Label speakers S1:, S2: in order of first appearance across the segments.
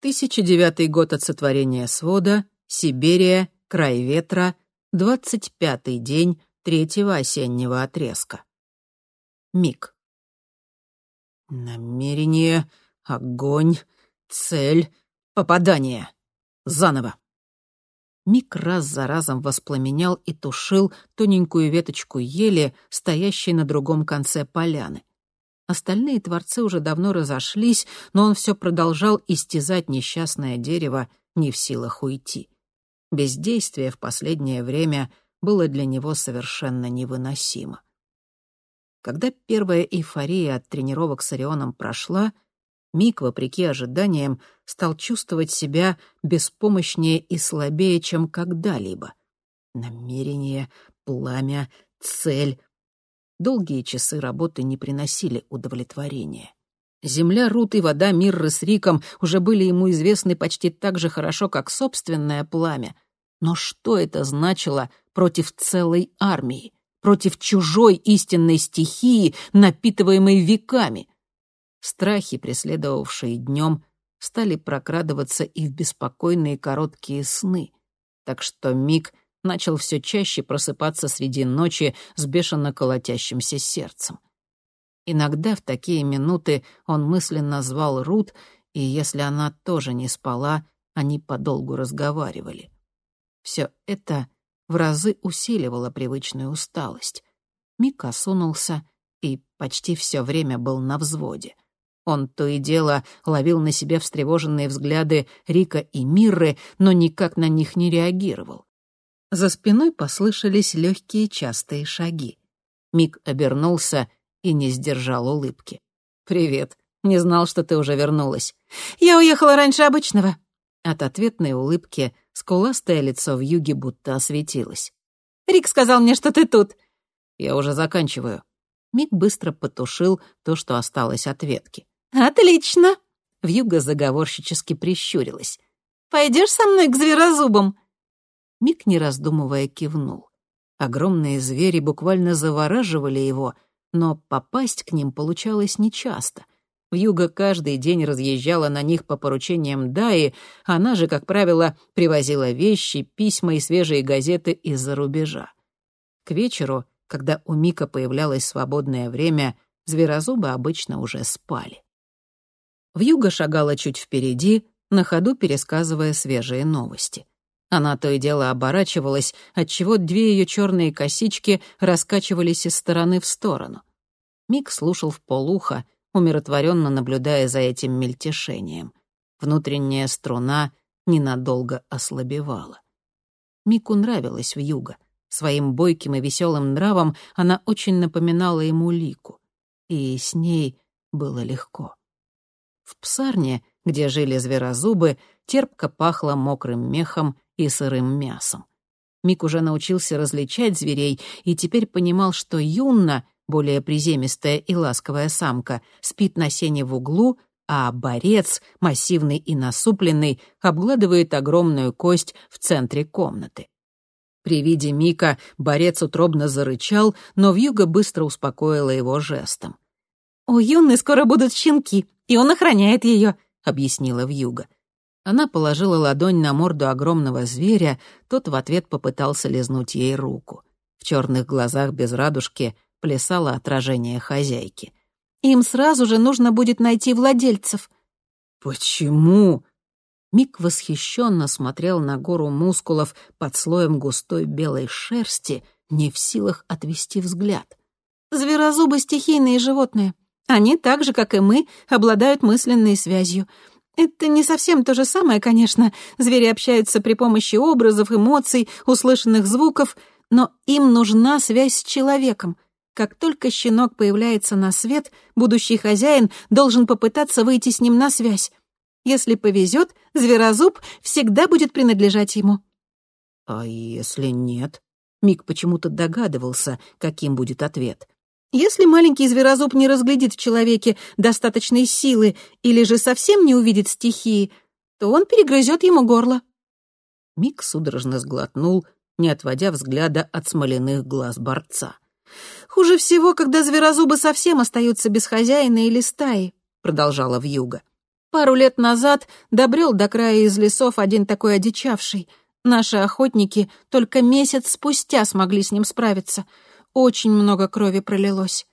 S1: 1009 год от сотворения свода, Сибирия, край ветра, 25-й день третьего осеннего отрезка. Миг. Намерение, огонь, цель, попадание. Заново. Миг раз за разом воспламенял и тушил тоненькую веточку ели, стоящей на другом конце поляны. Остальные творцы уже давно разошлись, но он все продолжал истязать несчастное дерево, не в силах уйти. Бездействие в последнее время было для него совершенно невыносимо. Когда первая эйфория от тренировок с Орионом прошла, Мик, вопреки ожиданиям, стал чувствовать себя беспомощнее и слабее, чем когда-либо. Намерение, пламя, цель. Долгие часы работы не приносили удовлетворения. Земля, Рут и вода Мирры с Риком уже были ему известны почти так же хорошо, как собственное пламя. Но что это значило против целой армии, против чужой истинной стихии, напитываемой веками? Страхи, преследовавшие днем, стали прокрадываться и в беспокойные короткие сны, так что Мик начал все чаще просыпаться среди ночи с бешено колотящимся сердцем. Иногда в такие минуты он мысленно звал Рут, и если она тоже не спала, они подолгу разговаривали. Все это в разы усиливало привычную усталость. Мик осунулся и почти все время был на взводе — он то и дело ловил на себе встревоженные взгляды Рика и Мирры, но никак на них не реагировал. За спиной послышались легкие частые шаги. Мик обернулся и не сдержал улыбки. «Привет. Не знал, что ты уже вернулась». «Я уехала раньше обычного». От ответной улыбки скуластое лицо в юге будто осветилось. «Рик сказал мне, что ты тут». «Я уже заканчиваю». Мик быстро потушил то, что осталось от ветки. «Отлично!» — Вьюга заговорщически прищурилась. «Пойдешь со мной к зверозубам?» Мик, не раздумывая, кивнул. Огромные звери буквально завораживали его, но попасть к ним получалось нечасто. Вьюга каждый день разъезжала на них по поручениям Даи, она же, как правило, привозила вещи, письма и свежие газеты из-за рубежа. К вечеру, когда у Мика появлялось свободное время, зверозубы обычно уже спали. Вьюга шагала чуть впереди, на ходу пересказывая свежие новости. Она то и дело оборачивалась, отчего две ее черные косички раскачивались из стороны в сторону. Мик слушал в полуха, умиротворенно наблюдая за этим мельтешением. Внутренняя струна ненадолго ослабевала. Мику нравилась вьюга. Своим бойким и веселым нравом она очень напоминала ему Лику. И с ней было легко. В псарне, где жили зверозубы, терпко пахло мокрым мехом и сырым мясом. Мик уже научился различать зверей и теперь понимал, что Юнна, более приземистая и ласковая самка, спит на сене в углу, а борец, массивный и насупленный, обгладывает огромную кость в центре комнаты. При виде Мика борец утробно зарычал, но Вьюга быстро успокоила его жестом. «У Юнны скоро будут щенки, и он охраняет ее», — объяснила Вьюга. Она положила ладонь на морду огромного зверя, тот в ответ попытался лизнуть ей руку. В черных глазах без радужки плясало отражение хозяйки. «Им сразу же нужно будет найти владельцев». «Почему?» Мик восхищенно смотрел на гору мускулов под слоем густой белой шерсти, не в силах отвести взгляд. «Зверозубы — стихийные животные. Они, так же, как и мы, обладают мысленной связью. Это не совсем то же самое, конечно. Звери общаются при помощи образов, эмоций, услышанных звуков, но им нужна связь с человеком. Как только щенок появляется на свет, будущий хозяин должен попытаться выйти с ним на связь. Если повезет, зверозуб всегда будет принадлежать ему. А если нет? Мик почему-то догадывался, каким будет ответ. Если маленький зверозуб не разглядит в человеке достаточной силы или же совсем не увидит стихии, то он перегрызет ему горло. Мик судорожно сглотнул, не отводя взгляда от смоляных глаз борца. «Хуже всего, когда зверозубы совсем остаются без хозяина или стаи», — продолжала Вьюга. Пару лет назад добрел до края из лесов один такой одичавший. Наши охотники только месяц спустя смогли с ним справиться. Очень много крови пролилось.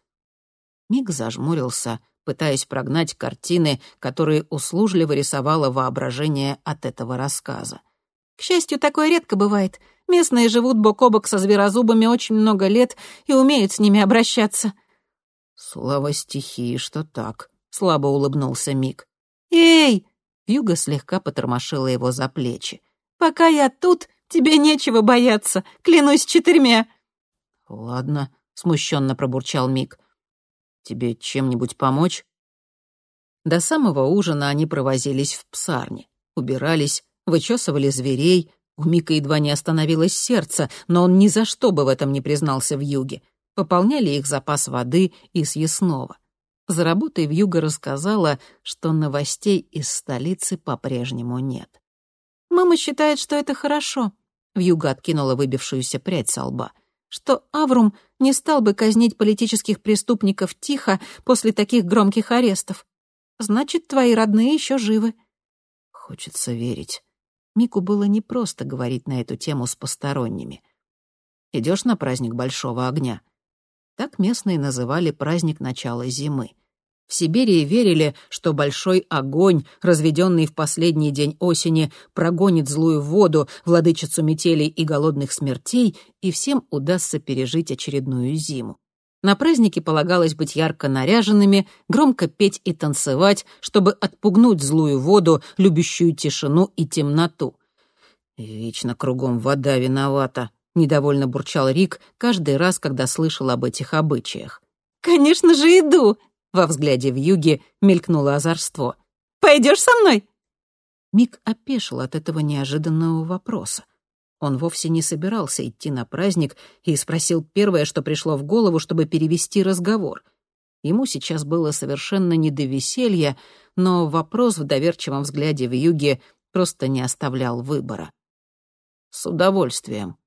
S2: Миг зажмурился, пытаясь прогнать картины, которые услужливо рисовало воображение от этого рассказа.
S1: К счастью, такое редко бывает. Местные живут бок о бок со зверозубами очень много лет и умеют с ними обращаться.
S2: Слово стихии, что так, слабо улыбнулся Мик.
S1: Эй!
S2: Вьюга слегка потормошила его за плечи.
S1: Пока я тут, тебе нечего бояться, клянусь четырьмя.
S2: Ладно, смущенно пробурчал Мик. Тебе чем-нибудь помочь? До самого ужина они провозились в псарне, убирались, вычесывали зверей. У Мика едва не остановилось сердце, но он ни за что бы в этом не признался в юге. Пополняли их запас воды и съестного. За работой Вьюга рассказала, что новостей из столицы по-прежнему нет.
S1: «Мама считает, что это хорошо», — Вьюга откинула выбившуюся прядь со лба, «что Аврум не стал бы казнить политических преступников тихо после таких громких арестов. Значит, твои родные еще живы».
S2: Хочется верить. Мику было непросто говорить на эту тему с посторонними. Идешь на праздник Большого огня?» Так местные называли праздник начала зимы. В Сибири верили, что большой огонь, разведенный в последний день осени, прогонит злую воду, владычицу метелей и голодных смертей, и всем удастся пережить очередную зиму. На празднике полагалось быть ярко наряженными, громко петь и танцевать, чтобы отпугнуть злую воду, любящую тишину и темноту. «Вечно кругом вода виновата», — недовольно бурчал Рик каждый раз, когда слышал об этих обычаях.
S1: «Конечно же иду!»
S2: — во взгляде в юге мелькнуло озорство.
S1: «Пойдешь со мной?»
S2: Мик опешил от этого неожиданного вопроса. Он вовсе не собирался идти на праздник и спросил первое, что пришло в голову, чтобы перевести разговор. Ему сейчас было совершенно не до веселья, но вопрос в доверчивом взгляде в юге просто не оставлял выбора. «С удовольствием»,